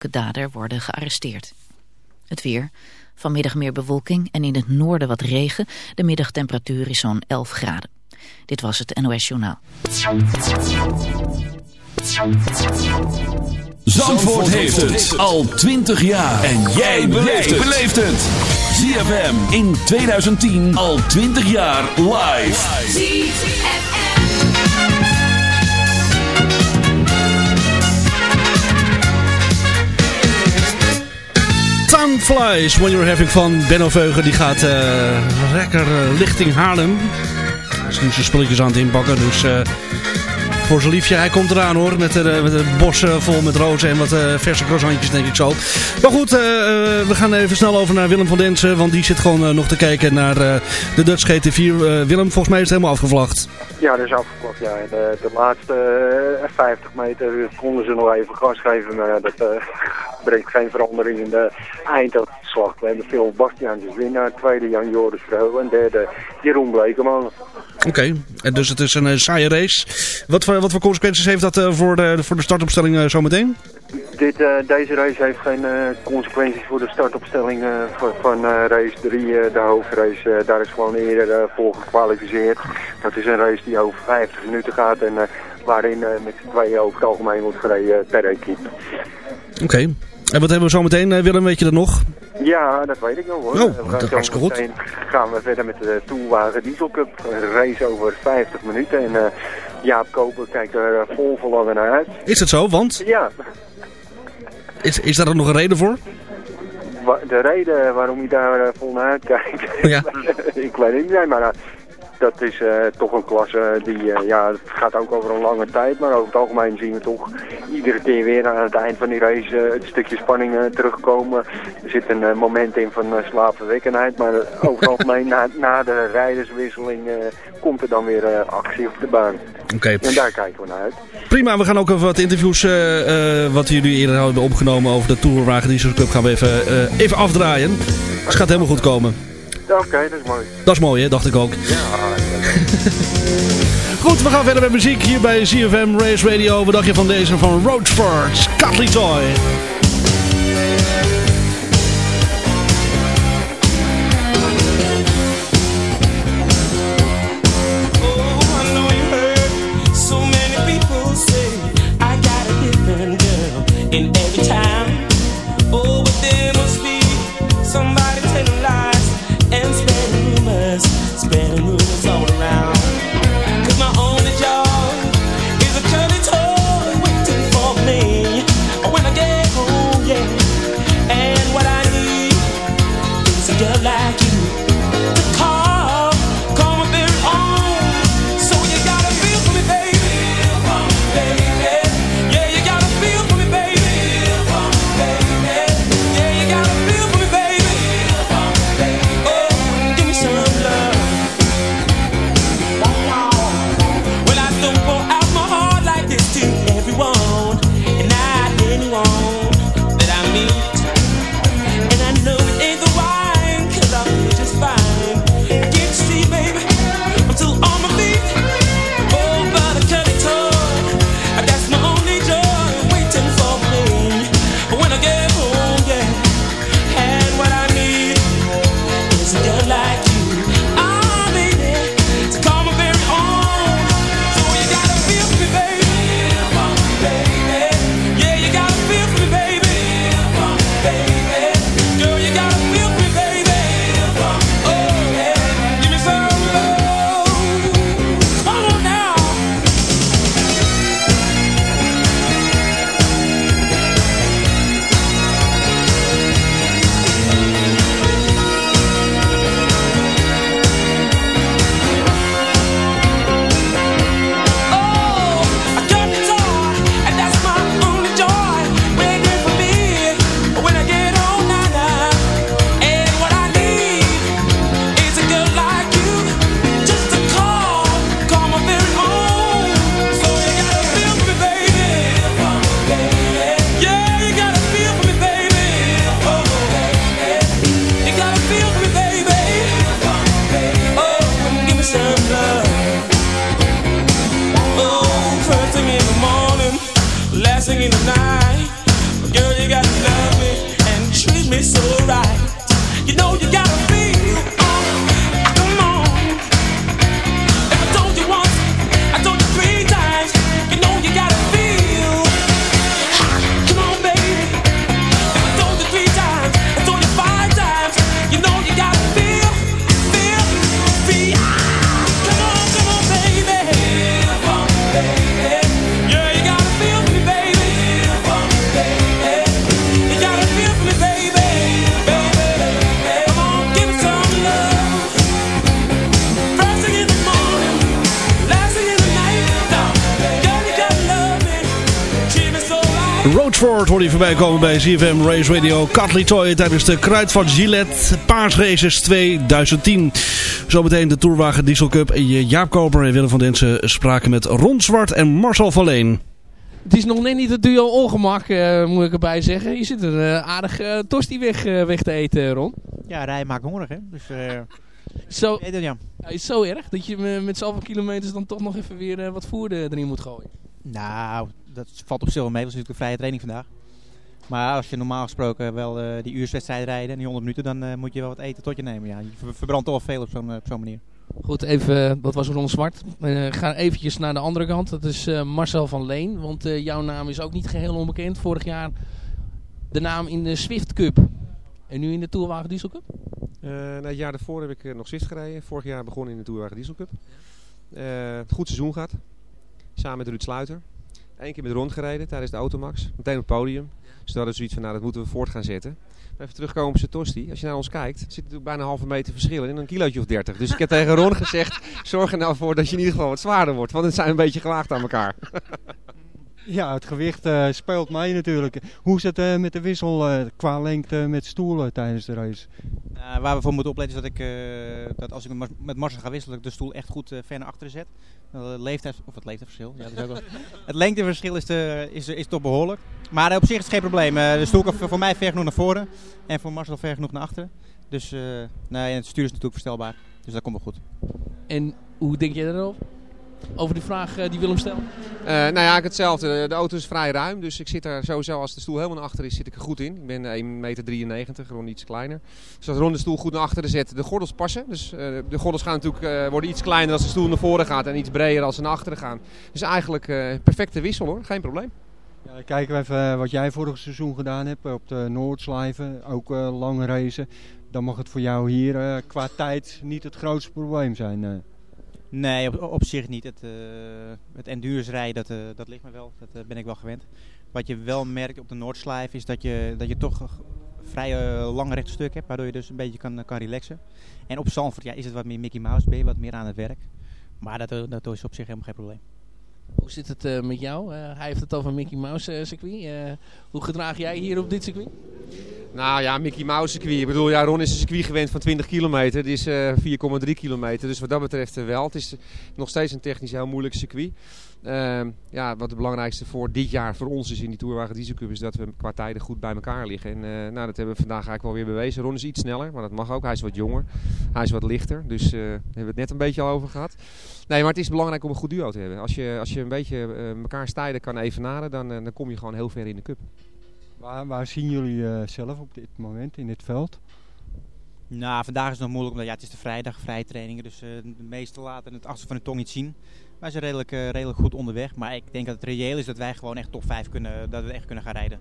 De dader worden gearresteerd. Het weer. Vanmiddag meer bewolking en in het noorden wat regen. De middagtemperatuur is zo'n 11 graden. Dit was het NOS Journaal. Zandvoort heeft het al 20 jaar. En jij beleeft het. ZFM in 2010 al 20 jaar live. Time flies when you're having fun. Benno Veugen die gaat uh, lekker uh, richting Haarlem. Hij is nu zijn spulletjes aan het inpakken, dus... Voor zijn liefje. Hij komt eraan hoor. Met, uh, met een bos vol met rozen en wat uh, verse croissantjes denk ik zo. Maar goed, we gaan even snel over naar Willem van Densen. Want die zit gewoon nog te kijken naar de Dutch GT4. Willem, volgens mij is het helemaal afgevlacht. Ja, dat is afgevlacht. Ja. De, de laatste 50 meter konden ze nog even gas geven. Maar dat brengt geen verandering in de We hebben veel Bastiaans als winnaar. Tweede Jan Joris Vreugel. En derde Jeroen Blekeman. Oké, okay. dus het is een saaie race. Wat voor, wat voor consequenties heeft dat uh, voor, de, voor de startopstelling uh, zometeen? Dit, uh, deze race heeft geen consequenties voor de startopstelling van, van race 3, de hoofdrace. daar is gewoon eerder voor gekwalificeerd. Dat is een race die over 50 minuten gaat en waarin met z'n tweeën over het algemeen wordt gereden per equipe. Oké. Okay. En wat hebben we zometeen, Willem, weet je dat nog? Ja, dat weet ik nog hoor. Oh, dat is hartstikke goed. gaan we verder met de Toolwagen Diesel Cup. Een race over 50 minuten. En uh, Jaap Koper kijkt er vol verlangen naar uit. Is dat zo? Want? Ja. Is, is daar ook nog een reden voor? De reden waarom hij daar vol naar uitkijkt, ja. ik weet het niet, maar dat is uh, toch een klasse die, uh, ja, het gaat ook over een lange tijd, maar over het algemeen zien we toch iedere keer weer aan het eind van die race uh, het stukje spanning terugkomen. Er zit een moment in van slaapverwekkenheid, maar over het algemeen na, na, de rijderswisseling komt er dan weer actie op de baan. Okay. En daar kijken we naar uit. Prima, we gaan ook even wat interviews wat jullie eerder hadden opgenomen over de Tourwagen Diesel Club gaan we even, even afdraaien. Dus het gaat helemaal goed komen. Oké, okay, dat is mooi. Dat is mooi, hè? Dacht ik ook. Ja, Goed, we gaan verder met muziek hier bij CFM Race Radio. Wat dacht je van deze van Roachford, Cutley Toy? Roachford hoorde je voorbij komen bij ZFM Race Radio Catley Toy tijdens de Kruidvat Gillette Races 2010. Zometeen de Tourwagen Diesel Cup. Jaap Koper en Willem van Densen spraken met Ron Zwart en Marcel van Leen. Het is nog net niet het duo ongemak, uh, moet ik erbij zeggen. Je zit een uh, aardig uh, tosti weg, weg te eten, Ron. Ja, rijden maakt hongerig, hè. Dus, zo, ja. Is zo erg dat je met zoveel kilometers dan toch nog even weer wat voer erin moet gooien? Nou, dat valt op zich wel mee. Dat is natuurlijk een vrije training vandaag. Maar als je normaal gesproken wel uh, die uurswedstrijd rijden en die 100 minuten, dan uh, moet je wel wat eten tot je nemen. Ja, je verbrandt toch wel veel op zo'n uh, op zo'n manier. Goed, even, dat was Ron Zwart. We gaan eventjes naar de andere kant. Dat is Marcel van Leen. Want jouw naam is ook niet geheel onbekend. Vorig jaar de naam in de Swift Cup. En nu in de Tourwagen Diesel Cup? nou, het jaar daarvoor heb ik nog Swift gereden. Vorig jaar begonnen in de Tourwagen Diesel Cup. goed seizoen gehad. Samen met Ruud Sluiter. Eén keer met rond gereden tijdens de Automax. Meteen op het podium. Dus dat is zoiets van, nou dat moeten we voort gaan zetten. even terugkomen op zijn tosti. Als je naar ons kijkt, zit er natuurlijk bijna een halve meter verschil in. Een kilootje of 30. Dus ik heb tegen Ron gezegd, zorg er nou voor dat je in ieder geval wat zwaarder wordt. Want het zijn een beetje gewaagd aan elkaar. Ja, het gewicht uh, speelt mee natuurlijk. Hoe is het uh, met de wissel uh, qua lengte met stoelen tijdens de race? waar we voor moeten opletten is dat, ik, dat als ik met Marcel ga wisselen, ik de stoel echt goed ver naar achteren zet. Het leeftijd, of het leeftijdsverschil. Ja, dat is ook wel, het lengteverschil is, de, is, is toch behoorlijk. Maar op zich is het geen probleem. de stoel kan voor mij ver genoeg naar voren en voor Marcel ver genoeg naar achteren. Dus nee, het stuur is natuurlijk verstelbaar. Dus dat komt wel goed. En hoe denk jij daarover? Over die vraag uh, die Willem stelt? Uh, nou ja, hetzelfde. De auto is vrij ruim, dus ik zit er sowieso, als de stoel helemaal naar achter is, zit ik er goed in. Ik ben 1,93 meter, gewoon iets kleiner. Dus als Ron de stoel goed naar achteren zet, de gordels passen. Dus uh, de gordels gaan natuurlijk, worden iets kleiner als de stoel naar voren gaat en iets breder als ze naar achteren gaan. Dus eigenlijk perfecte wissel hoor, geen probleem. Ja, kijken we even wat jij vorig seizoen gedaan hebt op de Noordslijven, ook lange racen. Dan mag het voor jou hier qua tijd niet het grootste probleem zijn. Nee, op, zich niet. Het, uh, het rijden, dat, uh, dat ligt me wel. Dat uh, ben ik wel gewend. Wat je wel merkt op de Noordslijf is dat je, dat je toch vrij lang rechtstuk hebt. Waardoor je dus een beetje kan, kan relaxen. En op Zandvoort ja, is het wat meer Mickey Mouse. Ben je wat meer aan het werk. Maar dat, dat is op zich helemaal geen probleem. Hoe zit het uh, met jou? Uh, hij heeft het over Mickey Mouse uh, circuit. hoe gedraag jij hier op dit circuit? Nou ja, Mickey Mouse circuit. Ik bedoel, ja, Ron is een circuit gewend van 20 kilometer. Dit is 4,3 kilometer. Dus wat dat betreft wel. Het is nog steeds een technisch heel moeilijk circuit. Ehm, ja, wat het belangrijkste voor dit jaar voor ons is in die Tourwagen Diesel Cup is dat we qua tijden goed bij elkaar liggen. En uh, nou, dat hebben we vandaag eigenlijk wel weer bewezen. Ron is iets sneller, maar dat mag ook. Hij is wat jonger. Hij is wat lichter. Dus uh, daar hebben we het net een beetje al over gehad. Nee, maar het is belangrijk om een goed duo te hebben. Als je, als je een beetje uh, mekaars tijden kan evenaren, dan, dan kom je gewoon heel ver in de cup. Waar, waar zien jullie zelf op dit moment in dit veld? Nou, vandaag is het nog moeilijk omdat ja, het is de vrijdag, vrije trainingen. Dus de meeste laten het achter van de tong niet zien. Wij zijn redelijk, uh, redelijk goed onderweg. Maar ik denk dat het reëel is dat wij gewoon echt top 5 kunnen, dat we echt kunnen gaan rijden.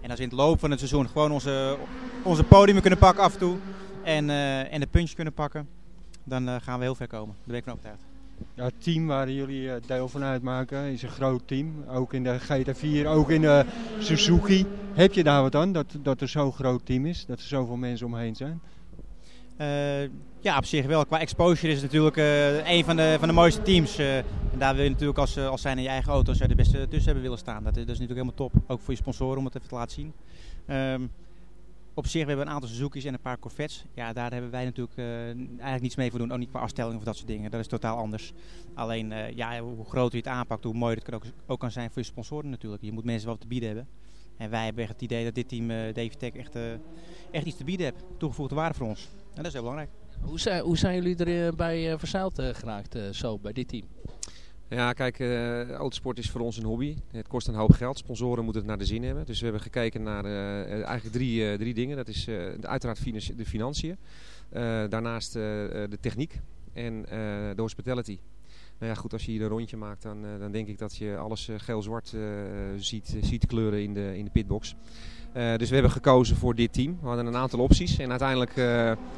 En als we in het loop van het seizoen gewoon onze, onze podium kunnen pakken af en toe. En, uh, en de puntjes kunnen pakken. Dan uh, gaan we heel ver komen. Daar ben ik van overtuigd. Ja, het team waar jullie deel van uitmaken is een groot team. Ook in de GT4, ook in de Suzuki. Heb je daar wat aan dat, dat er zo'n groot team is? Dat er zoveel mensen omheen zijn? Uh, ja, op zich wel. Qua exposure is het natuurlijk uh, een van de, van de mooiste teams. Uh, en daar wil je natuurlijk als, als zijn in je eigen auto de beste tussen hebben willen staan. Dat, is natuurlijk helemaal top. Ook voor je sponsoren om het even te laten zien. Um, op zich, we hebben een aantal Suzuki's en een paar Corvettes. Ja, daar hebben wij natuurlijk eigenlijk niets mee voor doen. Ook niet qua afstelling of dat soort dingen. Dat is totaal anders. Alleen, ja, hoe groter je het aanpakt, hoe mooier het ook, ook kan zijn voor je sponsoren natuurlijk. Je moet mensen wat te bieden hebben. En wij hebben echt het idee dat dit team, Davy Tech, echt, echt iets te bieden heeft. Toegevoegde waarde voor ons. En dat is heel belangrijk. Hoe zijn, hoe zijn jullie erbij uh, verzeild uh, geraakt uh, zo bij dit team? Ja, kijk, uh, autosport is voor ons een hobby. Het kost een hoop geld. Sponsoren moeten het naar de zin hebben. Dus we hebben gekeken naar uh, eigenlijk drie, drie dingen. Dat is uiteraard de financiën. daarnaast de techniek en de hospitality. Nou ja, goed, als je hier een rondje maakt, dan, dan denk ik dat je alles geel-zwart ziet, ziet kleuren in de, in de pitbox. Uh, dus we hebben gekozen voor dit team. We hadden een aantal opties. En uiteindelijk uh,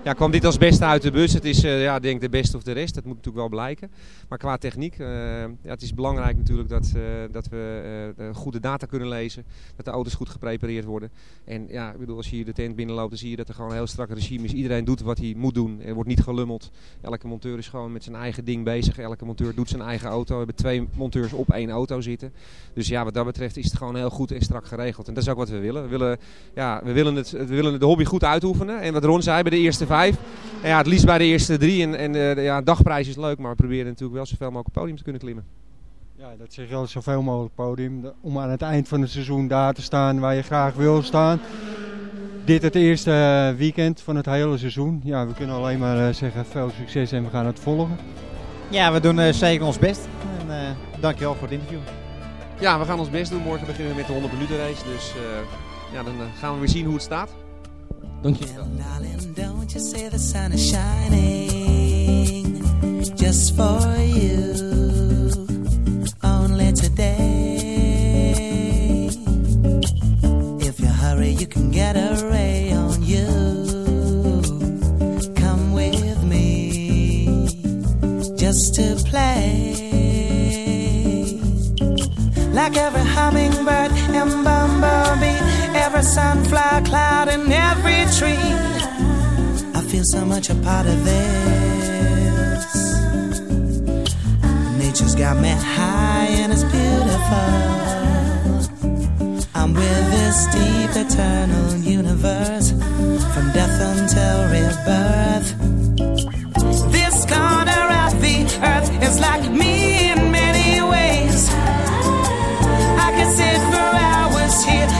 ja, kwam dit als beste uit de bus. Het is uh, ja, denk de beste of de rest. Dat moet natuurlijk wel blijken. Maar qua techniek, ja, het is belangrijk natuurlijk dat, dat we goede data kunnen lezen. Dat de auto's goed geprepareerd worden. En ja, ik bedoel, als je hier de tent binnenloopt, dan zie je dat er gewoon een heel strak regime is. Iedereen doet wat hij moet doen. Er wordt niet gelummeld. Elke monteur is gewoon met zijn eigen ding bezig. Elke monteur doet zijn eigen auto. We hebben twee monteurs op één auto zitten. Dus ja, wat dat betreft is het gewoon heel goed en strak geregeld. En dat is ook wat we willen. We willen ja, we willen, het, we willen de hobby goed uitoefenen. En wat Ron zei bij de eerste vijf. ja, het liefst bij de eerste drie. En, en de, ja, dagprijs is leuk, maar we proberen natuurlijk wel zoveel mogelijk podium te kunnen klimmen. Ja, dat zeg je al, zoveel mogelijk podium. Om aan het eind van het seizoen daar te staan waar je graag wil staan. Dit het eerste eh, weekend van het hele seizoen. Ja, we kunnen alleen maar eh, zeggen veel succes en we gaan het volgen. Ja, we doen uh, zeker ons best. En uh, dankjewel voor het interview. Ja, we gaan ons best doen. Morgen beginnen we met de 100 minuten race. Dus ja, dan gaan we weer zien hoe het staat. Dank je. shining just for you every sunflower cloud in every tree. I feel so much a part of this. Nature's got me high and it's beautiful. I'm with this deep eternal universe from death until rebirth. This corner of the earth is like me in many ways. I can sit for hours here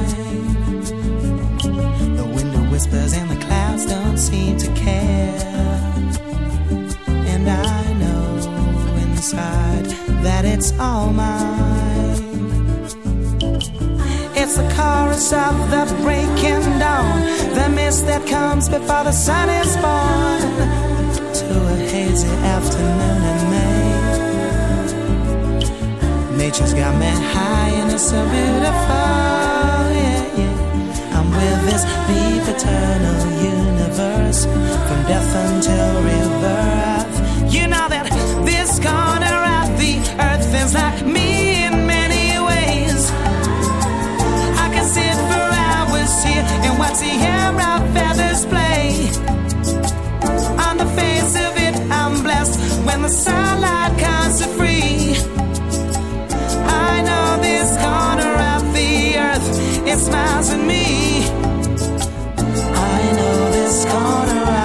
Whispers and the clouds don't seem to care. And I know inside that it's all mine. It's the chorus of the breaking dawn, the mist that comes before the sun is born. To a hazy afternoon in May. Nature's got me high and it's so beautiful. Yeah, yeah. I'm with this death until rebirth. You know that this corner of the earth feels like me in many ways. I can sit for hours here and watch the air feathers play. On the face of it, I'm blessed when the sunlight comes to free. I know this corner of the earth, it smiles at me.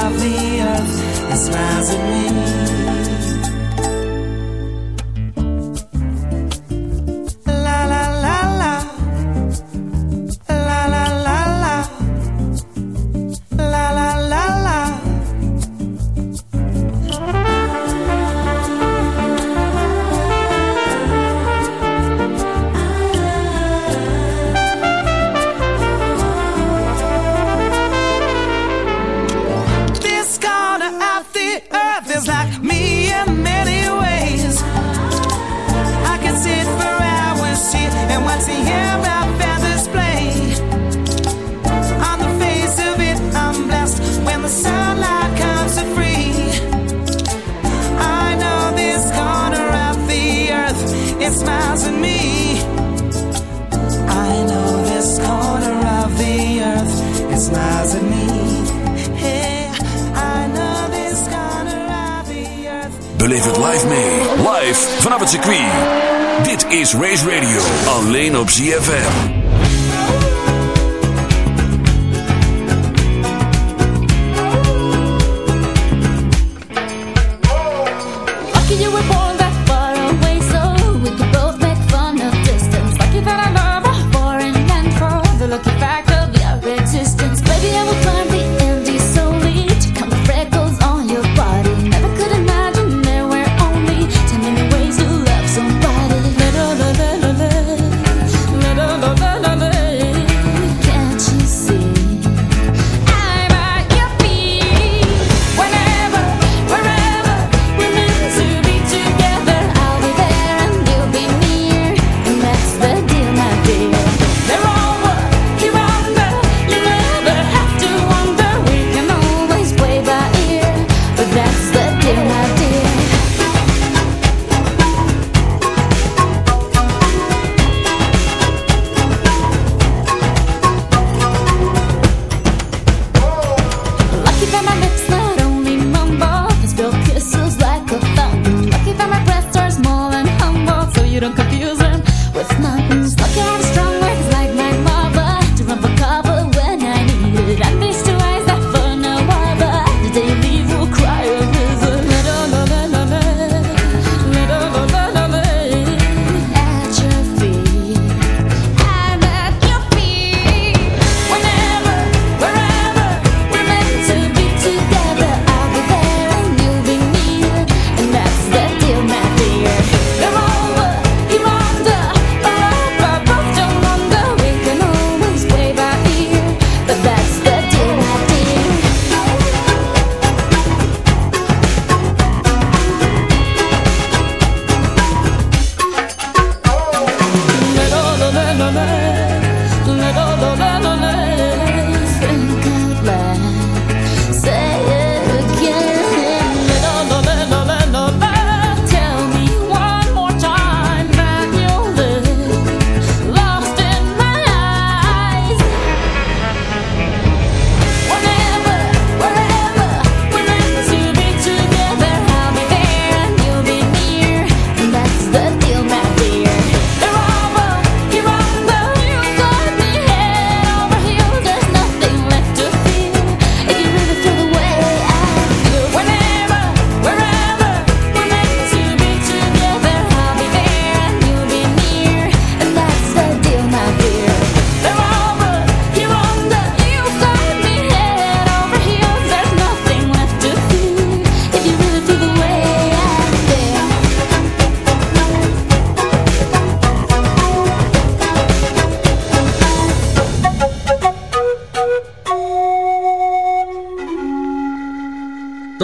Of the earth, it smiles at me.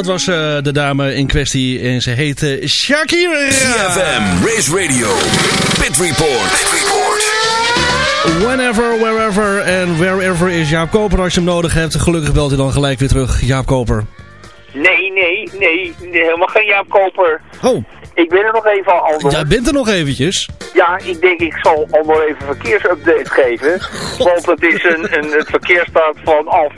Dat was eh, de dame in kwestie en ze heette eh, Shakira. CFM, Race Radio, Pit Report. Pit Report. Whenever, wherever en wherever is Jaap Koper als je hem nodig hebt. Gelukkig belt hij dan gelijk weer terug, Jaap Koper. Nee, nee, nee, helemaal geen Jaap Koper. Oh. Ik ben er nog even, al. Jij bent er nog eventjes? Ja, ik denk ik zal Andor even verkeersupdate geven. Want het, is een, een, het verkeer staat vanaf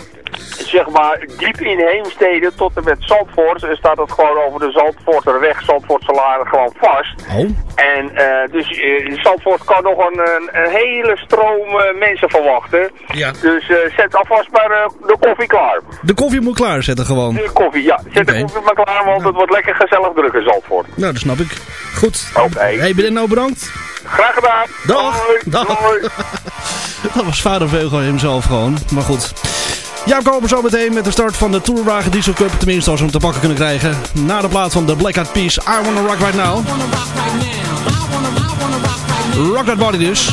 zeg maar diep inheemsteden tot en met Zandvoort staat het gewoon over de Zandvoorterweg, Zandvoortse gewoon vast. Oh. En uh, dus uh, Zandvoort kan nog een, een hele stroom eh, mensen verwachten. Ja. Dus zet alvast maar de koffie klaar. De koffie moet klaar zetten gewoon? De koffie, ja. Zet de koffie maar klaar, want het wordt lekker gezellig druk in Zandvoort. Nou, dat snap ik. Goed. Oké. Okay. Hey, ben nou bedankt. Graag gedaan. Dag. Doei. Dag. Dat was vader Veugel hemzelf gewoon. Maar goed. Jaap komen zo meteen met de start van de Tourwagen Diesel Cup. Tenminste, als we hem te pakken kunnen krijgen. Na de plaats van de Black Eyed Peas, I Wanna Rock Right Now. Rock That Body dus.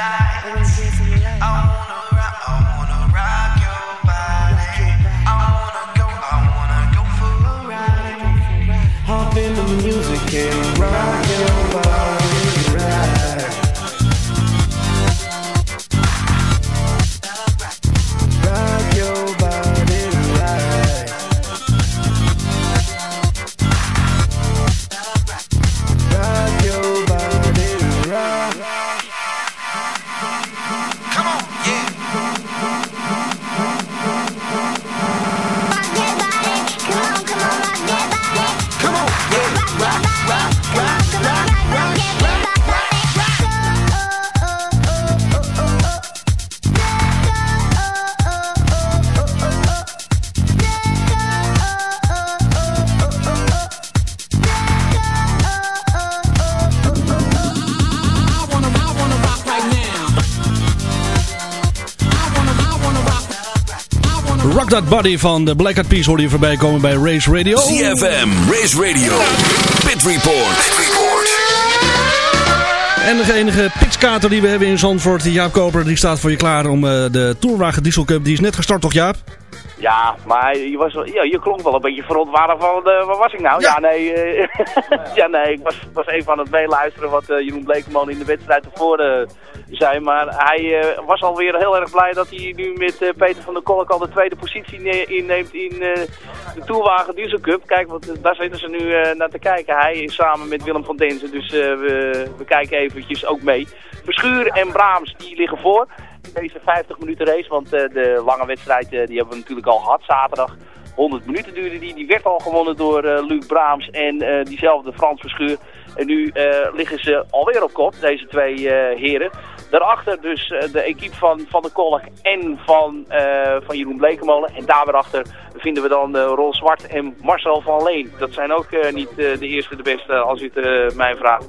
I. Rock That Body van de Black Eyed Peas hoorde je voorbij komen bij Race Radio. CFM, Race Radio, Pit Report. En de enige pitskater die we hebben in Zandvoort, Jaap Koper, die staat voor je klaar om eh, de Tourwagen Diesel Cup. Die is net gestart toch Jaap? Ja, maar je, was, ja, je klonk wel een beetje verontwaardigd van, eh, waar was ik nou? Ja, nee, eh, ja, nee ik was, was even aan het meeluisteren wat eh, Jeroen Blekeman in de wedstrijd ervoor eh, zei. Maar hij was alweer heel erg blij dat hij nu met Peter van der Kolk al de tweede positie ne- inneemt in de Tourwagen Diesel Cup. Kijk, want daar zitten ze nu naar te kijken. Hij is samen met Willem van Denzen, dus we, we kijken eventjes ook mee. Verschuur en Braams, die liggen voor deze 50 minuten race. Want eh, de lange wedstrijd eh, die hebben we natuurlijk al gehad zaterdag. 100 minuten duurde die. Die werd al gewonnen door eh, Luc Braams en diezelfde Frans Verschuur. En nu liggen ze alweer op kop, deze twee heren. Daarachter dus eh, de equipe van Van der Kolk en van, eh, van Jeroen Blekemolen. En daar weer achter vinden we dan eh Rol Zwart en Marcel van Leen. Dat zijn ook niet de eerste de beste als u het mij vraagt.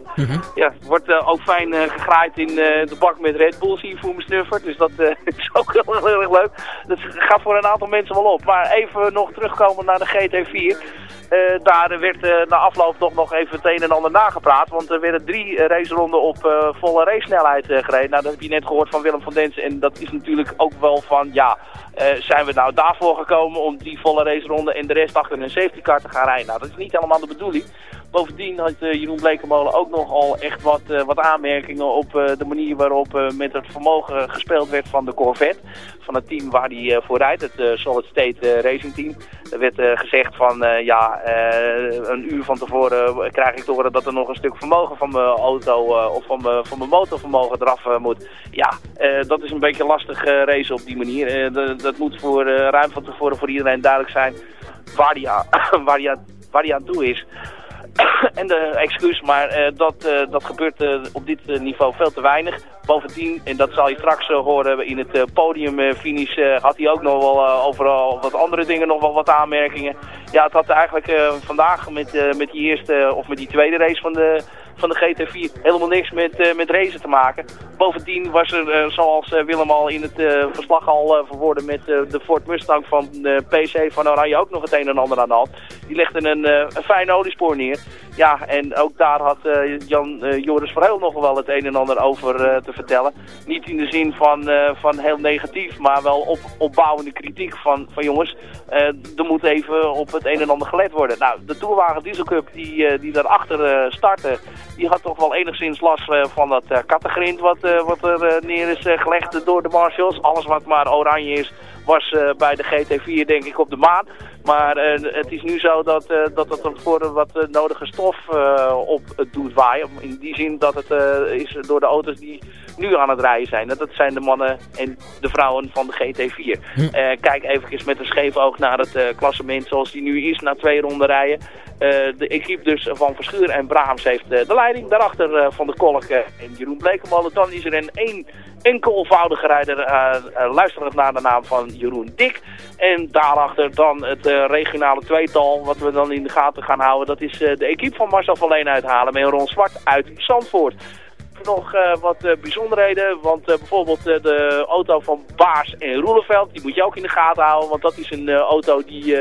Ja, het wordt eh, ook fijn gegraaid in de bak met Red Bull, zie je voor snuffert. Dus dat is ook heel, heel erg leuk. Dat gaat voor een aantal mensen wel op. Maar even nog terugkomen naar de GT4. Eh, daar werd eh, na afloop toch nog even het een en ander nagepraat. Want er werden drie raceronden op eh, volle racesnelheid eh, gereden. Nou, dat heb je net gehoord van Willem van Densen. En dat is natuurlijk ook wel van, ja, eh, zijn we nou daarvoor gekomen om die volle raceronde en de rest achter een safety car te gaan rijden? Nou, dat is niet helemaal de bedoeling. Bovendien had eh, Jeroen Blekemolen ook nogal echt wat, eh, wat aanmerkingen op de manier waarop met het vermogen gespeeld werd van de Corvette. Van het team waar hij voor rijdt, het Solid State Racing Team. Er werd gezegd van, ja, een uur van tevoren krijg ik te horen dat er nog een stuk vermogen van mijn auto of van mijn, van mijn motorvermogen eraf moet. Ja, dat is een beetje lastig racen op die manier. Eh, dat- moet voor, eh, ruim van tevoren voor iedereen duidelijk zijn waar die, aan- waar die aan waar aan toe is. en de excuus, maar eh, dat, eh, dat gebeurt op dit niveau veel te weinig. Bovendien, en dat zal je straks horen in het podiumfinish, had hij ook nog wel overal wat andere dingen, nog wel wat aanmerkingen. Ja, het had eigenlijk vandaag met, met die eerste, of met die tweede race van de, van de GT4 helemaal niks met, eh, met racen te maken. Bovendien was er, eh, zoals eh, Willem al in het verslag al verwoordde met de Ford Mustang van de PC van Oranje ook nog het een en ander aan de hand. Die legde een, een fijn oliespoor neer. Ja, en ook daar had eh, Jan uh, Joris Verheul nog wel het een en ander over uh, te vertellen. Niet in de zin van, uh, van heel negatief, maar wel op, opbouwende kritiek van, van jongens, er moet even op het een en ander gelet worden. Nou, de Tourwagen Diesel Cup die, die daarachter startte, die had toch wel enigszins last van dat kattegrind wat, wat er neer is gelegd door de marshals. Alles wat maar oranje is, was uh, bij de GT4 denk ik op de maan. Maar uh, het is nu zo dat, uh, dat het voor wat nodige stof op doet waaien. In die zin dat het is door de auto's die nu aan het rijden zijn. Dat zijn de mannen en de vrouwen van de GT4. Hm. kijk even met een scheef oog naar het klassement zoals die nu is na twee ronden rijden. De equipe dus van Verschuur en Brahms heeft de leiding. Daarachter van de Kolk en Jeroen Blekemolen. Dan is er een één enkelvoudige rijder luisterend naar de naam van Jeroen Dik. En daarachter dan het regionale tweetal wat we dan in de gaten gaan houden. Dat is de equipe van Marcel van Leen uithalen met Ron Zwart uit Zandvoort. Nog wat bijzonderheden, want bijvoorbeeld de auto van Baars en Roeleveld, die moet je ook in de gaten houden. Want dat is een auto die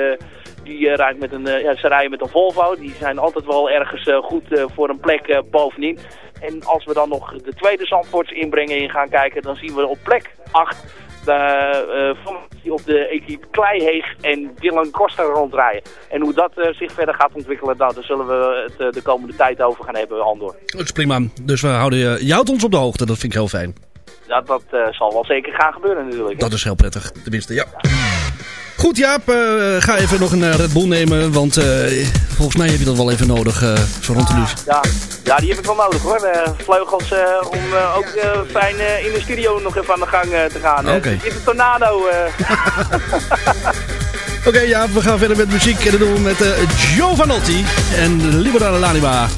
die uh, rijdt met een, uh, ja, ze rijden met een Volvo. Die zijn altijd wel ergens uh, goed voor een plek bovenin. En als we dan nog de tweede Zandvoorts inbrengen en gaan kijken, dan zien we op plek 8 de formatie op de equipe Kleiheeg en Dylan Costa rondrijden. En hoe dat zich verder gaat ontwikkelen, nou, daar zullen we het de komende tijd over gaan hebben, Andor. Dat is prima. Dus we houden houdt ons op de hoogte, dat vind ik heel fijn. Ja, dat zal wel zeker gaan gebeuren natuurlijk. Dat is heel prettig, tenminste, ja. Goed Jaap, uh, ga even nog een uh, Red Bull nemen, want uh, volgens mij heb je dat wel even nodig zo rond de. Ja, ja, die heb ik wel nodig hoor. vleugels om ook fijn in de studio nog even aan de gang te gaan. Oké. Okay. is een tornado. Oké okay, Jaap, we gaan verder met muziek en dat doen we met Giovanotti en Liberale Lanima.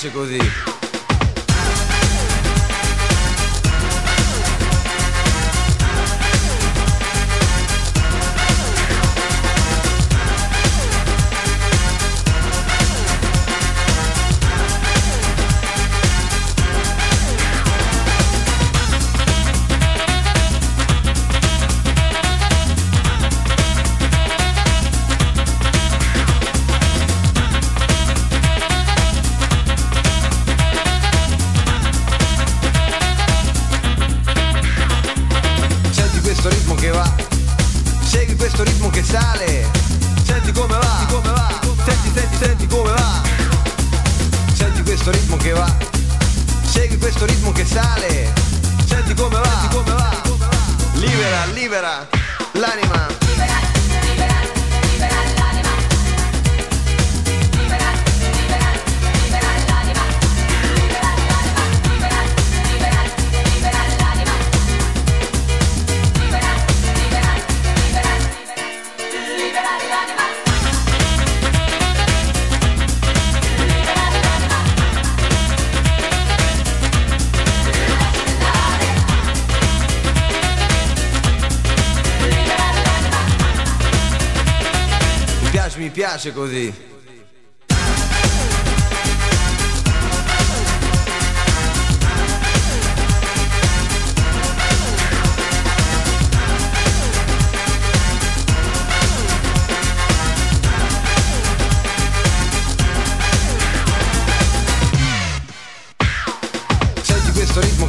Piace così.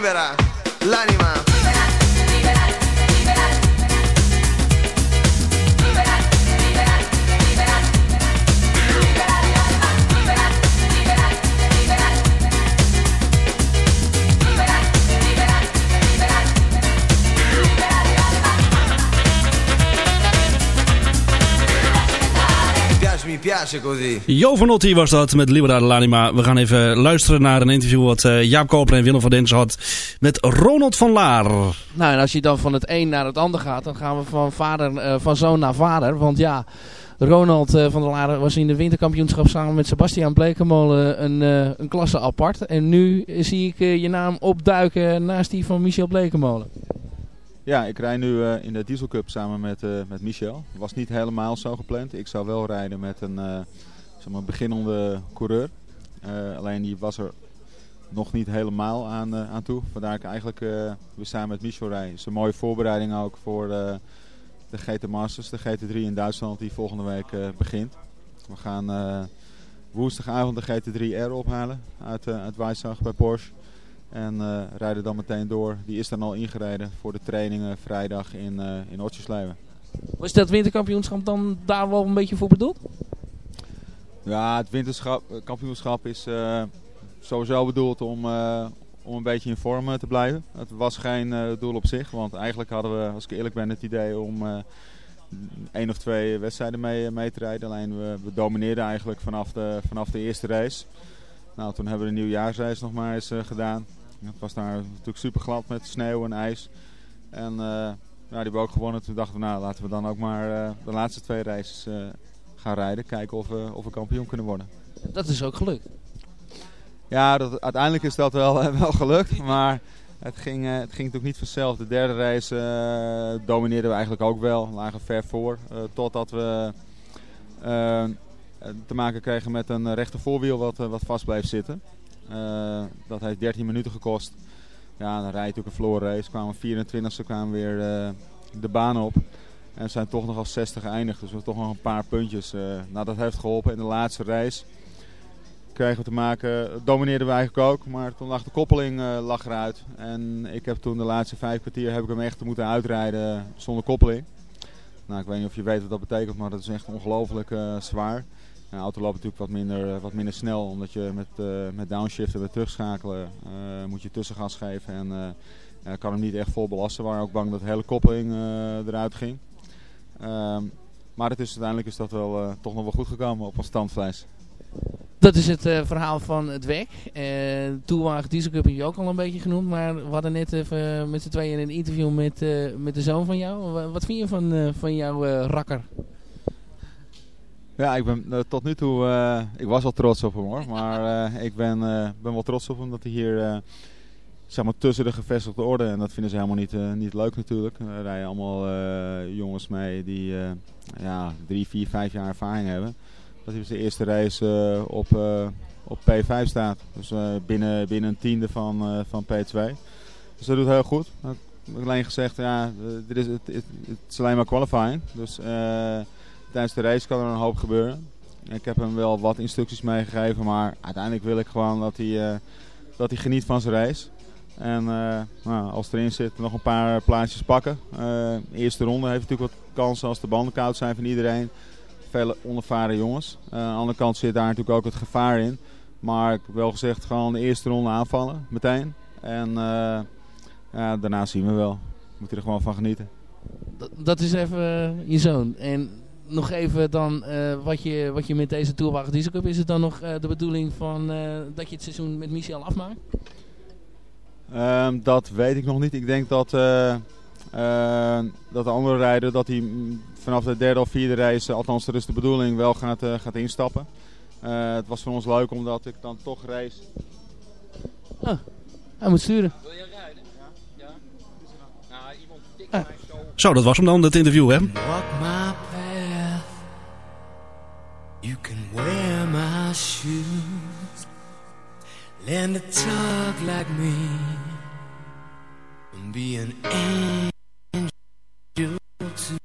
Libera. Piace, così. Jo Vanotti was dat met Libera de Lanima. We gaan even luisteren naar een interview wat eh, Jaap Koper en Willem van Densen had met Ronald van Laar. Nou, en als je dan van het een naar het ander gaat, dan gaan we van, vader, eh, van zoon naar vader. Want ja, Ronald eh, van der Laren was in de winterkampioenschap samen met Sebastian Blekemolen een, eh, een klasse apart. En nu zie ik je naam opduiken naast die van Michel Blekemolen. Ja, ik rij nu eh, in de Diesel Cup samen met, eh, met Michel. Was niet helemaal zo gepland. Ik zou wel rijden met een eh, zeg maar beginnende coureur. Alleen die was er nog niet helemaal aan, aan toe. Vandaar ik eigenlijk weer samen met Michel rij. Het is een mooie voorbereiding ook voor de GT Masters, de GT3 in Duitsland die volgende week begint. We gaan woensdagavond de GT3R ophalen uit, uit Weissach bij Porsche. En eh, rijden dan meteen door. Die is dan al ingereden voor de trainingen vrijdag in, eh in Otjesleven. Was dat winterkampioenschap dan daar wel een beetje voor bedoeld? Ja, het winterkampioenschap is eh, sowieso bedoeld om, om een beetje in vorm te blijven. Het was geen doel op zich, want eigenlijk hadden we, als ik eerlijk ben, het idee om één of twee wedstrijden mee, mee te rijden. Alleen we, we domineerden eigenlijk vanaf de, vanaf de eerste race. Nou, toen hebben we de nieuwjaarsrace nog maar eens gedaan. Het was daar natuurlijk super glad met sneeuw en ijs. En eh, die hebben we ook gewonnen. Toen dachten we, nou laten we dan ook maar eh, de laatste twee races eh, gaan rijden. Kijken of we, of we kampioen kunnen worden. Dat is ook gelukt. Ja, dat, uiteindelijk is dat wel, wel gelukt. Maar het ging, het ging natuurlijk niet vanzelf. De derde race domineerden we eigenlijk ook wel. Lagen ver voor. totdat we te maken kregen met een rechter voorwiel wat, wat vast bleef zitten. Eh, dat heeft 13 minuten gekost. Ja, dan rijd je natuurlijk een verloren race. Kwamen 24e kwamen weer eh, de baan op. En zijn toch nog als 60 geëindigd. Dus we toch nog een paar puntjes. eh, nou, dat heeft geholpen. In de laatste race kregen we te maken, domineerden we eigenlijk ook, maar toen lag de koppeling lag eruit. En ik heb toen de laatste vijf kwartier heb ik hem echt moeten uitrijden zonder koppeling. Nou, ik weet niet of je weet wat dat betekent, maar dat is echt ongelooflijk zwaar. De auto loopt natuurlijk wat minder, eh, wat minder snel, omdat je met, eh met downshiften weer terugschakelen eh, moet je tussengas geven. En kan hem niet echt vol belasten. We waren ook bang dat de hele koppeling eruit ging. Ehm, maar uiteindelijk is dat wel, toch nog wel goed gekomen op ons standvlees. Dat is het verhaal van het WEC. Uh, Tourwagen Diesel heb je ook al een beetje genoemd. Maar we hadden net even met z'n tweeën een interview met, met de zoon van jou. Wa- Wat vind je van, van jouw rakker? Ja, ik ben eh, tot nu toe, eh, ik was wel trots op hem hoor, maar eh, ik ben, ben wel trots op hem dat hij hier, zeg maar tussen de gevestigde orde, en dat vinden ze helemaal niet, niet leuk natuurlijk. Er rijden allemaal jongens mee die ja, drie, vier, vijf jaar ervaring hebben. Dat hij op zijn eerste race op, op P5 staat, dus binnen, binnen een tiende van, van P2. Dus dat doet heel goed. Alleen gezegd, ja, dit is, het, het, is alleen maar qualifying, dus... tijdens de race kan er een hoop gebeuren. Ik heb hem wel wat instructies meegegeven, maar uiteindelijk wil ik gewoon dat hij, eh, dat hij geniet van zijn race. En eh, nou, als het erin zit, nog een paar plaatsjes pakken. Eh, eerste ronde heeft natuurlijk wat kansen als de banden koud zijn van iedereen. Vele onervaren jongens. Eh, aan de andere kant zit daar natuurlijk ook het gevaar in. Maar ik wel gezegd, gewoon de eerste ronde aanvallen, meteen. En eh, ja, daarna zien we wel. Moet hij er gewoon van genieten. Dat, dat is even eh, je zoon. En nog even dan eh, wat, je, wat je met deze Tourwagen Diesel Cup... Is het dan nog eh, de bedoeling van, eh, dat je het seizoen met Michel afmaakt? Ehm, dat weet ik nog niet. Ik denk dat, dat de andere rijder dat hij vanaf de derde of vierde race, althans dat is de bedoeling, wel gaat, eh, gaat instappen. Eh, het was voor ons leuk omdat ik dan toch race Oh, hij moet sturen. Zo, dat was hem dan, het interview, hè? You can wear my shoes. Learn to talk like me. And be an angel too.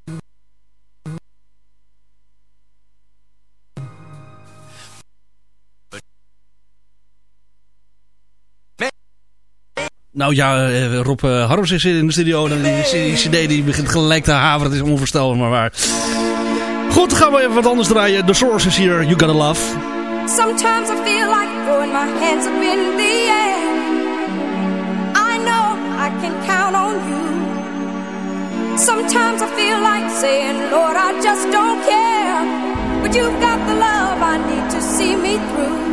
Nou ja, eh, Rob uh, Harms is in de studio. En die cd die begint gelijk te haveren. Het is onvoorstelbaar, maar waar. Goed, dan gaan we even wat anders draaien. The Source is hier. You Gotta Love. Sometimes I feel like throwing my hands up in the air. I know I can count on you. Sometimes I feel like saying, Lord, I just don't care. But you've got the love I need to see me through.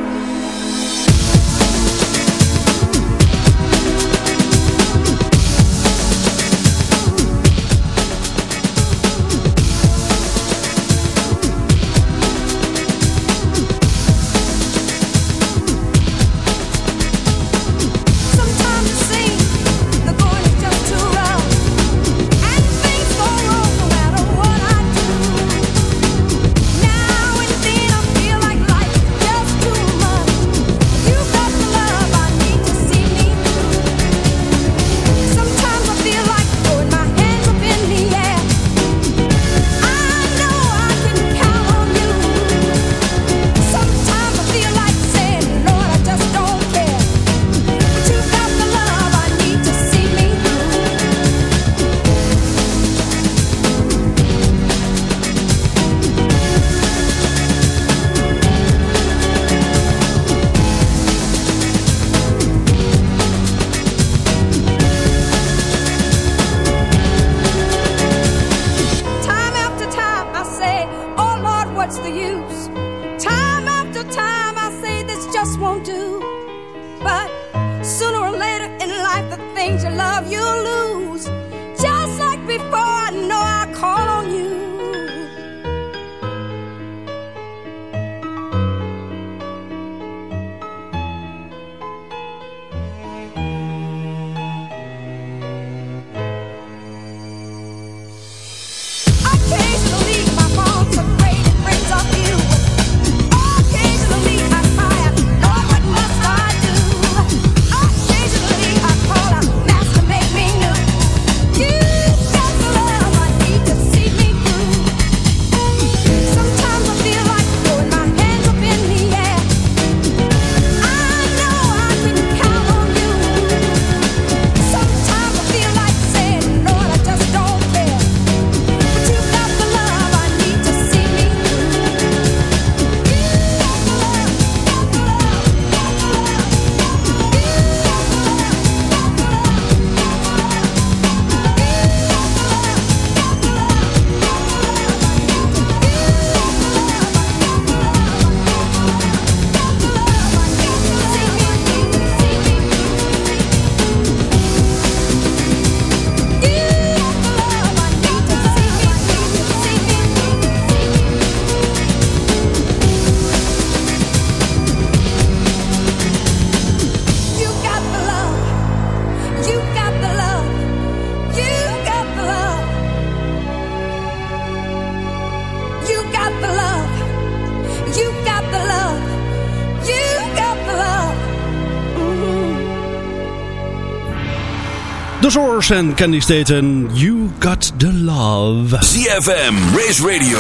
Source en Candy Staten. You Got The Love. ZFM, Race Radio,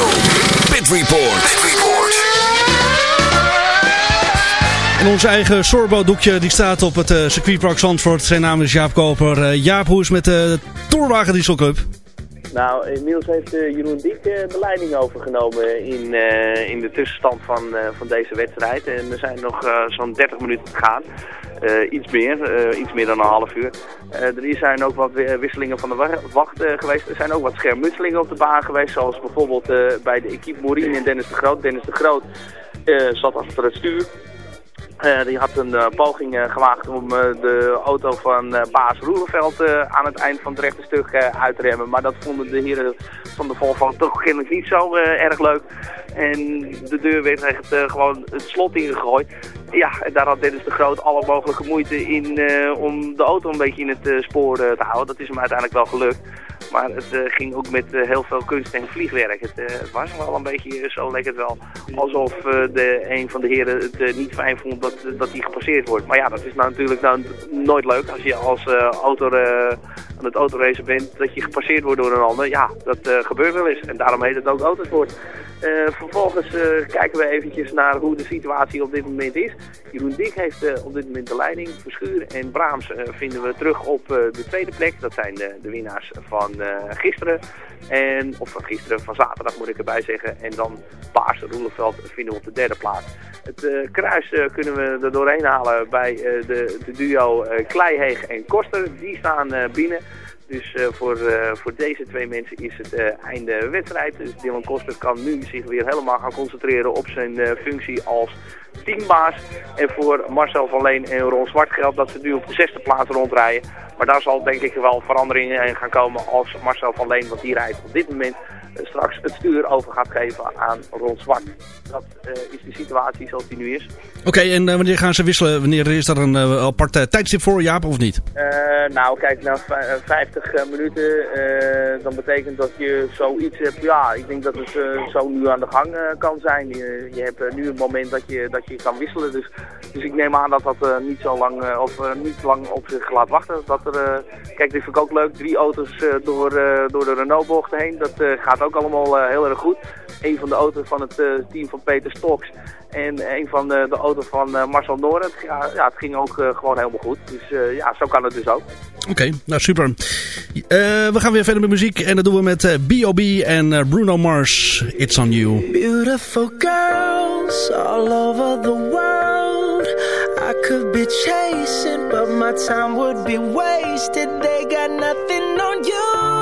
Pit Report. Pit Report. En onze eigen Sorbo-doekje die staat op het eh, circuitpark Zandvoort. Zijn naam is Jaap Koper. Eh, Jaap, hoe is het met de Tourwagen Diesel Cup? Nou, inmiddels heeft eh, Jeroen Diek de leiding overgenomen in, eh, in de tussenstand van, eh, van deze wedstrijd. En er zijn nog eh, zo'n 30 minuten te gaan. Eh, iets meer, eh, iets meer dan een half uur. Eh, er zijn ook wat wi- wisselingen van de wa- wacht geweest. Er zijn ook wat schermutselingen op de baan geweest. Zoals bijvoorbeeld bij de equipe Morin en Dennis de Groot. Dennis de Groot zat achter het stuur. Eh, die had een eh, poging eh, gewaagd om de auto van baas Roelenveld eh, aan het eind van het rechte stuk uit te remmen. Maar dat vonden de heren van de Volvo toch kennelijk niet zo erg leuk. En de deur werd echt gewoon het slot ingegooid. Ja, en daar had Dennis de Groot alle mogelijke moeite in om de auto een beetje in het spoor te houden. Dat is hem uiteindelijk wel gelukt. Maar het eh, ging ook met eh, heel veel kunst en vliegwerk. Het, eh, was wel een beetje, zo leek het wel, alsof de, een van de heren het niet fijn vond dat, dat hij gepasseerd wordt. Maar ja, dat is nou natuurlijk nou nooit leuk als je als auto, het autoracen bent, dat je gepasseerd wordt door een ander. Ja, dat eh, gebeurt wel eens en daarom heet het ook autosport. Eh, vervolgens eh, kijken we eventjes naar hoe de situatie op dit moment is. Jeroen Dik heeft op dit moment de leiding. Verschuur en Braams vinden we terug op de tweede plek. Dat zijn de, winnaars van gisteren. En, of van gisteren, van zaterdag moet ik erbij zeggen. En dan Paars Roelenveld vinden we op de derde plaats. Het eh, kruis eh, kunnen we er doorheen halen bij eh, de, de duo Kleiheeg en Koster. Die staan binnen. Dus eh, voor, eh, voor deze twee mensen is het eh, einde wedstrijd. Dus Dylan Koster kan nu zich weer helemaal gaan concentreren op zijn functie als teambaas. En voor Marcel van Leen en Ron Zwart geldt dat ze nu op de zesde plaats rondrijden. Maar daar zal denk ik wel verandering in gaan komen als Marcel van Leen, want die rijdt op dit moment straks het stuur over gaat geven aan Ron Zwart. Dat eh, is de situatie zoals die nu is. Oké, en eh, wanneer gaan ze wisselen? Wanneer is er een eh, apart tijdstip voor, Jaap, of niet? Nou, kijk, na vij- eh, 50 eh, minuten, dan betekent dat je zoiets hebt. Ja, ik denk dat het zo nu aan de gang kan zijn. Je, je hebt nu een moment dat je, dat je kan wisselen. Dus, dus ik neem aan dat dat niet zo lang, of niet lang op zich laat wachten. Dat er, kijk, dit vind ik ook leuk. Drie auto's door, door de Renault-bocht heen. Dat gaat ook allemaal eh, heel erg goed. Een van de auto's van het eh, team van Peter Stoks. En een van de, de auto's van eh, Marcel Noren. Het, ja, ja, het ging ook eh, gewoon helemaal goed. Dus eh, ja, zo kan het dus ook. Oké, nou super. Eh, we gaan weer verder met muziek en dat doen we met eh, B.O.B. en eh, Bruno Mars. It's on you. Beautiful girls all over the world. I could be chasing, but my time would be wasted. They got nothing on you,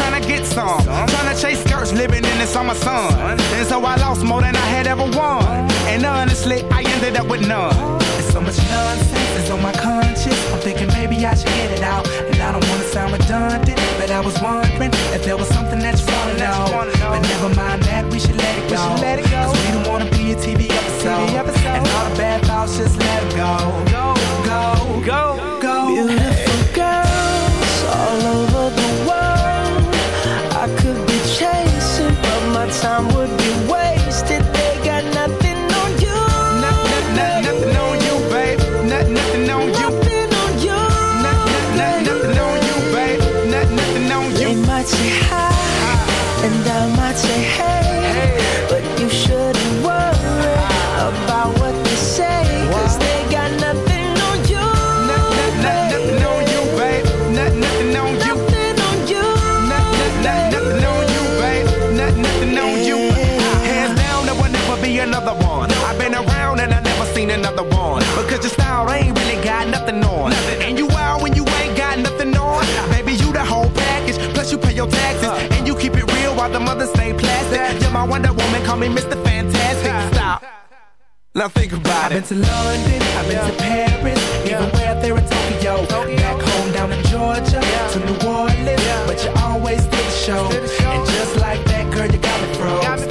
some. Trying to chase skirts, living in the summer sun. And so I lost more than I had ever won. And honestly, I ended up with none. There's so much nonsense is on my conscience. I'm thinking maybe I should get it out. And I don't wanna sound redundant, but I was wondering if there was something that you wanna know. But never mind that, we should let it go. Me Mr. Fantastic. Stop. Now think about it. I've been to London, I've been to Paris, even where there in Tokyo. Back home down in Georgia, to New Orleans, but you always did the show. And just like that, girl, you got me froze.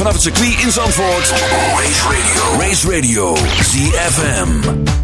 Vanaf het circuit in Zandvoort. Race Radio. Race Radio. ZFM.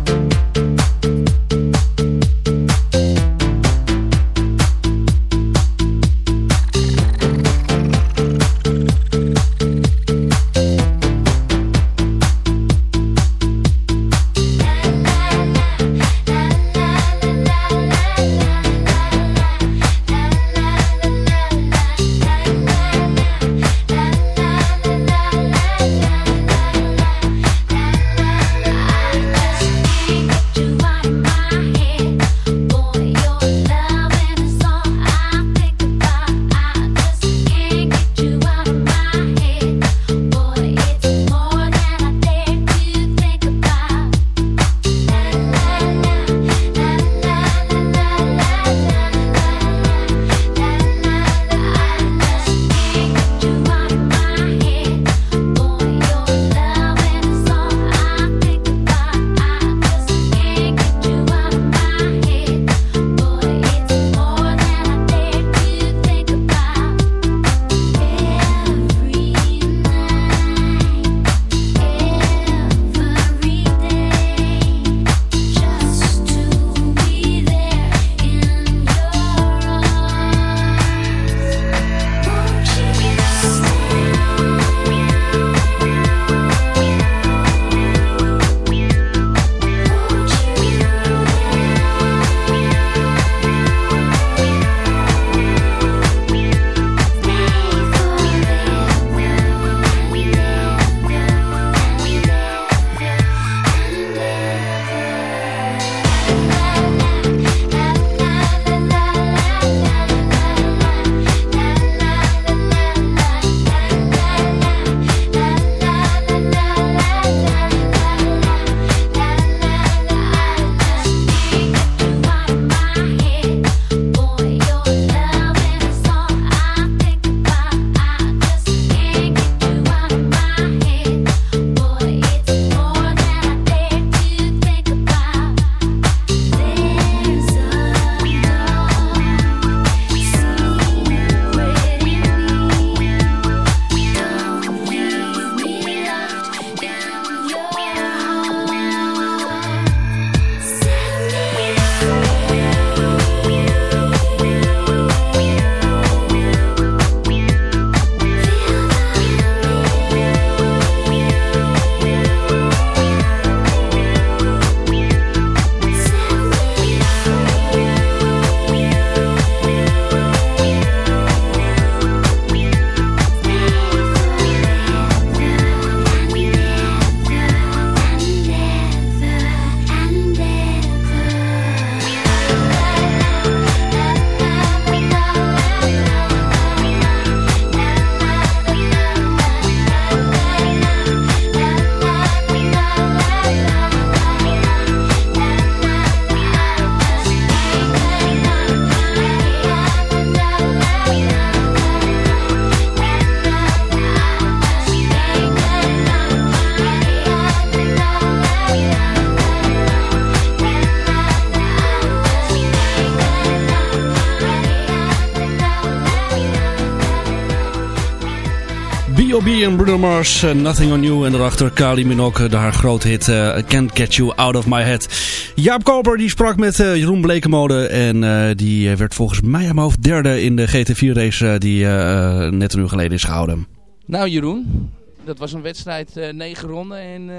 B.O.B. en Bruno Mars, eh, Nothing On You. En daarachter Kali Minogue, de haar grote hit eh, Can't Get You Out Of My Head. Jaap Koper die sprak met eh, Jeroen Blekemode. En eh, die eh, werd volgens mij aan mijn hoofd derde in de GT4 race die eh, eh, net een uur geleden is gehouden. Nou Jeroen, Dat was een wedstrijd, eh, negen ronden en eh,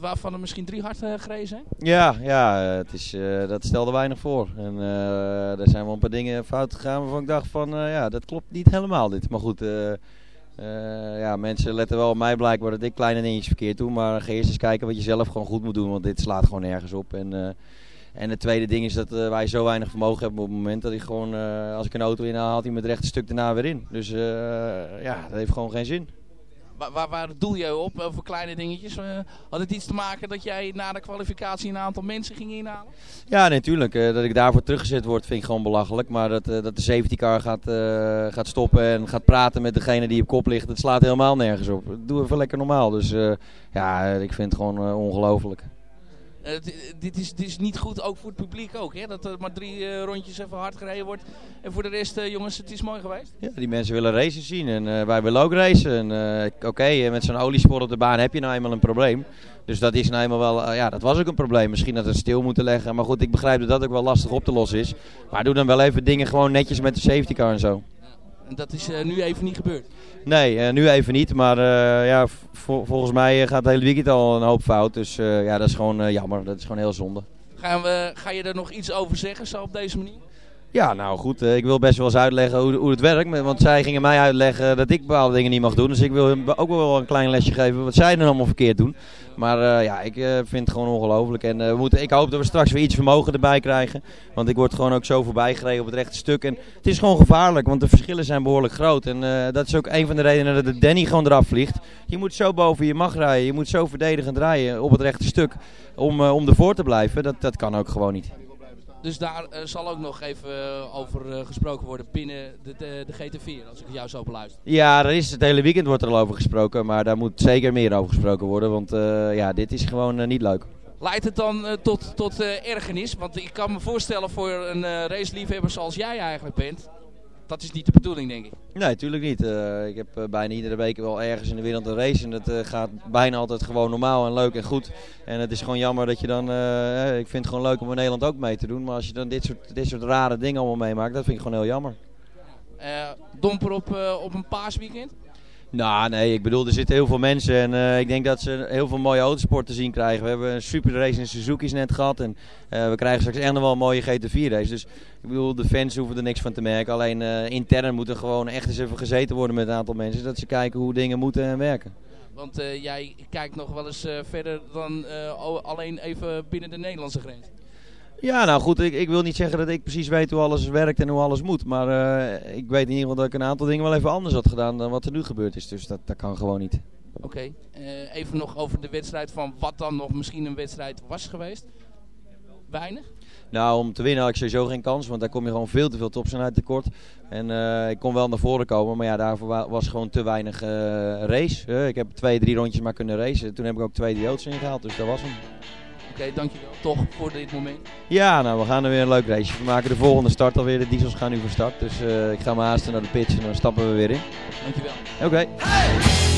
waarvan er misschien drie hard uh, gereden zijn? Ja, ja eh, het is, eh, dat stelde weinig voor. En eh er zijn wel een paar dingen fout gegaan waarvan ik dacht van, eh, ja, dat klopt niet helemaal dit. Maar goed, eh, ja, mensen letten wel op mij blijkbaar dat ik kleine dingetjes verkeerd doe. Maar ga eerst eens kijken wat je zelf gewoon goed moet doen, want dit slaat gewoon nergens op. En, eh, en het tweede ding is dat eh, wij zo weinig vermogen hebben op het moment dat ik gewoon, als ik een auto inhaal, haalt hij met het rechte stuk daarna weer in. Dus ja, dat heeft gewoon geen zin. Waar, waar, waar doel jij op? Over kleine dingetjes? Eh, had het iets te maken dat jij na de kwalificatie een aantal mensen ging inhalen? Ja, natuurlijk. dat ik daarvoor teruggezet word vind ik gewoon belachelijk. Maar dat, eh, dat de safety car gaat, eh, gaat stoppen en gaat praten met degene die op kop ligt, dat slaat helemaal nergens op. Doe even lekker normaal. Dus eh, ja, ik vind het gewoon eh, ongelooflijk. Eh, dit- is, dit is niet goed, ook voor het publiek ook. Hè? Dat er maar drie eh, rondjes even hard gereden wordt. En voor de rest, eh, jongens, het is mooi geweest. Ja, die mensen willen racen zien en wij willen ook racen. En, Oké, met zo'n oliespor op de baan heb je nou eenmaal een probleem. Dus dat is nou eenmaal wel, ja, dat was ook een probleem. Misschien dat we het stil moeten leggen. Maar goed, ik begrijp dat dat ook wel lastig op te lossen is. Maar doe dan wel even dingen gewoon netjes met de safety car en zo. En dat is eh, nu even niet gebeurd. Nee, eh, nu even niet. Maar eh, ja, vol- volgens mij gaat het hele weekend al een hoop fout. Dus ja, dat is gewoon jammer. Dat is gewoon heel zonde. Gaan we, ga je er nog iets over zeggen, zo op deze manier? Ja, nou goed. eh, ik wil best wel eens uitleggen hoe, hoe het werkt. Want zij gingen mij uitleggen dat ik bepaalde dingen niet mag doen. Dus ik wil hem ook wel een klein lesje geven wat zij dan allemaal verkeerd doen. Maar eh, ja, ik eh, vind het gewoon ongelooflijk. En we moeten, ik hoop dat we straks weer iets vermogen erbij krijgen. Want ik word gewoon ook zo voorbij gereden op het rechte stuk. En het is gewoon gevaarlijk, want de verschillen zijn behoorlijk groot. En dat is ook een van de redenen dat de Danny gewoon eraf vliegt. Je moet zo boven je mag rijden. Je moet zo verdedigend rijden op het rechte stuk. Om, om ervoor te blijven. Dat, dat kan ook gewoon niet. Dus daar eh, zal ook nog even eh, over eh, gesproken worden binnen de, de, de GT4, als ik jou zo beluister. Ja, er is het hele weekend wordt er al over gesproken, maar daar moet zeker meer over gesproken worden, want ja, dit is gewoon niet leuk. Leidt het dan tot, tot ergernis? Want ik kan me voorstellen voor een raceliefhebber zoals jij eigenlijk bent, dat is niet de bedoeling denk ik. Nee, tuurlijk niet. Eh, ik heb eh, bijna iedere week wel ergens in de wereld een race en dat eh, gaat bijna altijd gewoon normaal en leuk en goed. En het is gewoon jammer dat je dan, ik vind het gewoon leuk om in Nederland ook mee te doen, maar als je dan dit soort, dit soort rare dingen allemaal meemaakt, dat vind ik gewoon heel jammer. Domper op, op een paasweekend? Nou, nee, ik bedoel, er zitten heel veel mensen en eh, ik denk dat ze heel veel mooie autosport te zien krijgen. We hebben een super race in Suzuki's net gehad en eh, we krijgen straks echt nog wel een mooie GT4 race. Dus ik bedoel, de fans hoeven er niks van te merken. Alleen eh, intern moet er gewoon echt eens even gezeten worden met een aantal mensen, dat ze kijken hoe dingen moeten en werken. Want jij kijkt nog wel eens verder dan al- alleen even binnen de Nederlandse grens. Ja, nou goed, ik, ik wil niet zeggen dat ik precies weet hoe alles werkt en hoe alles moet. Maar eh, ik weet in ieder geval dat ik een aantal dingen wel even anders had gedaan dan wat er nu gebeurd is. Dus dat, dat kan gewoon niet. Oké, eh, even nog over de wedstrijd van wat dan nog misschien een wedstrijd was geweest. Weinig? Nou, om te winnen had ik sowieso geen kans, want daar kom je gewoon veel te veel topsnelheid tekort. En eh, ik kon wel naar voren komen, maar ja, daarvoor wa- was gewoon te weinig race. Ik heb twee, drie rondjes maar kunnen racen. Toen heb ik ook twee diodes ingehaald, dus dat was hem. Oké, dankjewel toch voor dit moment. Ja, nou, we gaan er weer een leuk race. We maken de volgende start alweer. De diesels gaan nu van start. Dus eh, ik ga me haasten naar de pitch en dan stappen we weer in. Dankjewel. Oké.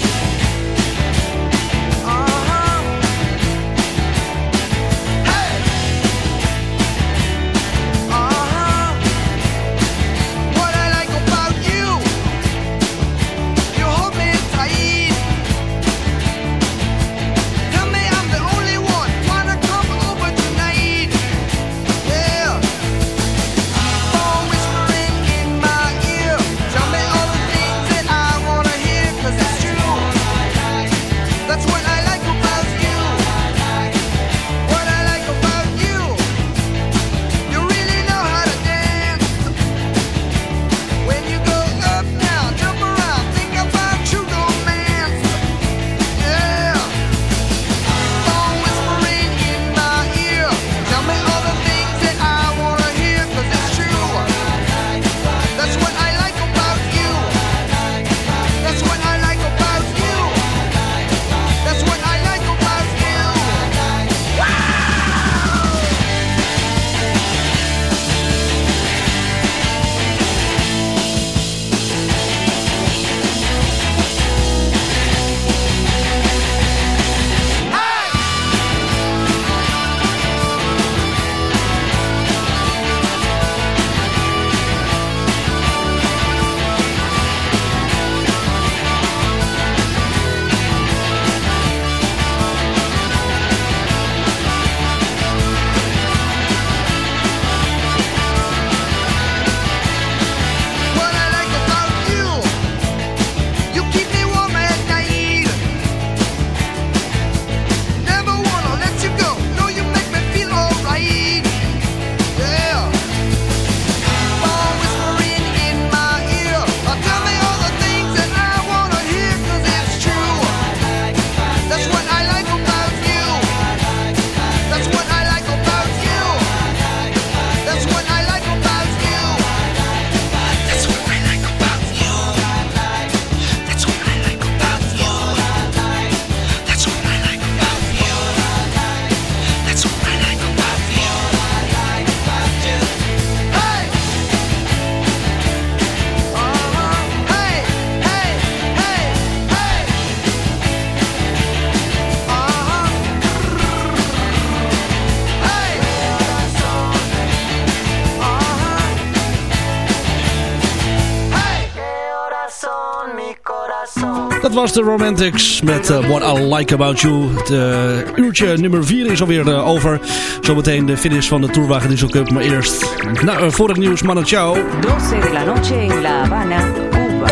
Dat was de Romantics met eh, What I Like About You. Het eh, uurtje nummer 4 is alweer uh, over. Zometeen de finish van de Tourwagen Diesel Cup. Maar eerst, nou, voor het nieuws, mannen, ciao. 12 de la noche en La Habana, Cuba.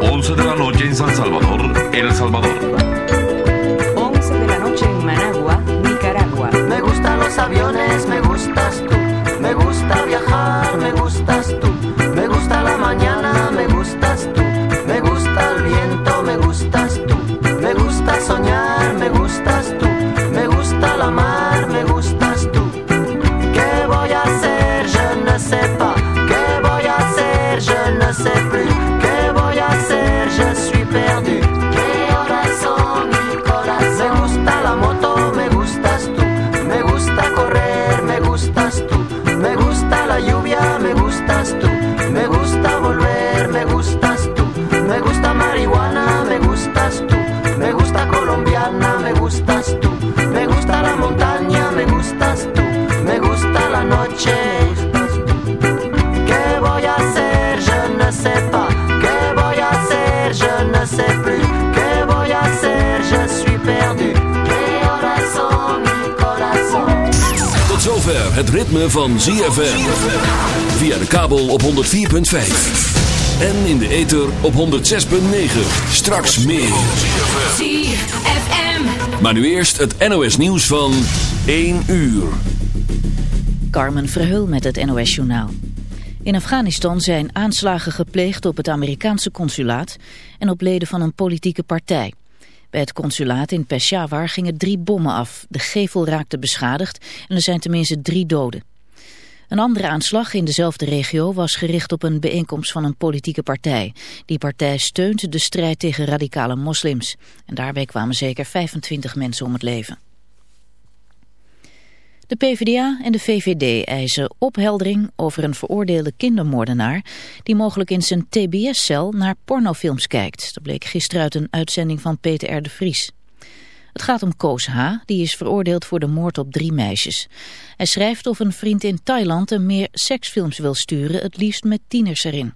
11 de la noche en San Salvador, El Salvador. 11 de la noche en Managua, Nicaragua. Me gustan los aviones, me gustas tú. Me gusta viajar, me gustas me gustas het ritme van ZFM. Via de kabel op 104.5. En in de ether op 106.9. Straks meer. ZFM. Maar nu eerst het NOS nieuws van 1 uur. Carmen Verheul met het NOS Journaal. In Afghanistan zijn aanslagen gepleegd op het Amerikaanse consulaat en op leden van een politieke partij. Bij het consulaat in Peshawar gingen drie bommen af. De gevel raakte beschadigd en er zijn tenminste drie doden. Een andere aanslag in dezelfde regio was gericht op een bijeenkomst van een politieke partij. Die partij steunt de strijd tegen radicale moslims. En daarbij kwamen zeker 25 mensen om het leven. De PvdA en de VVD eisen opheldering over een veroordeelde kindermoordenaar die mogelijk in zijn TBS-cel naar pornofilms kijkt. Dat bleek gisteren uit een uitzending van Peter R. de Vries. Het gaat om Koos H., die is veroordeeld voor de moord op drie meisjes. Hij schrijft of een vriend in Thailand hem meer seksfilms wil sturen, het liefst met tieners erin.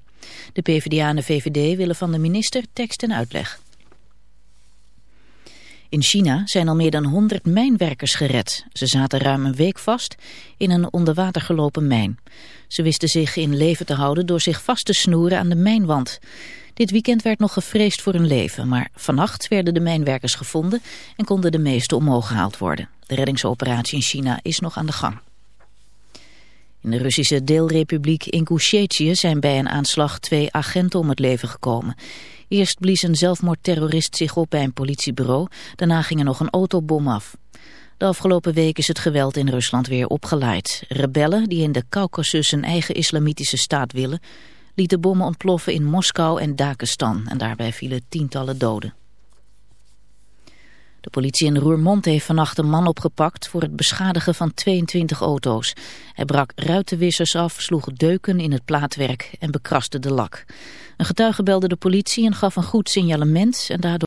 De PvdA en de VVD willen van de minister tekst en uitleg. In China zijn al meer dan 100 mijnwerkers gered. Ze zaten ruim een week vast in een onder water gelopen mijn. Ze wisten zich in leven te houden door zich vast te snoeren aan de mijnwand. Dit weekend werd nog gevreesd voor hun leven, maar vannacht werden de mijnwerkers gevonden en konden de meeste omhoog gehaald worden. De reddingsoperatie in China is nog aan de gang. In de Russische deelrepubliek Ingushetie zijn bij een aanslag twee agenten om het leven gekomen. Eerst blies een zelfmoordterrorist zich op bij een politiebureau, daarna ging er nog een autobom af. De afgelopen week is het geweld in Rusland weer opgeleid. Rebellen die in de Caucasus een eigen islamitische staat willen, lieten bommen ontploffen in Moskou en Dagestan en daarbij vielen tientallen doden. De politie in Roermond heeft vannacht een man opgepakt voor het beschadigen van 22 auto's. Hij brak ruitenwissers af, sloeg deuken in het plaatwerk en bekraste de lak. Een getuige belde de politie en gaf een goed signalement en daardoor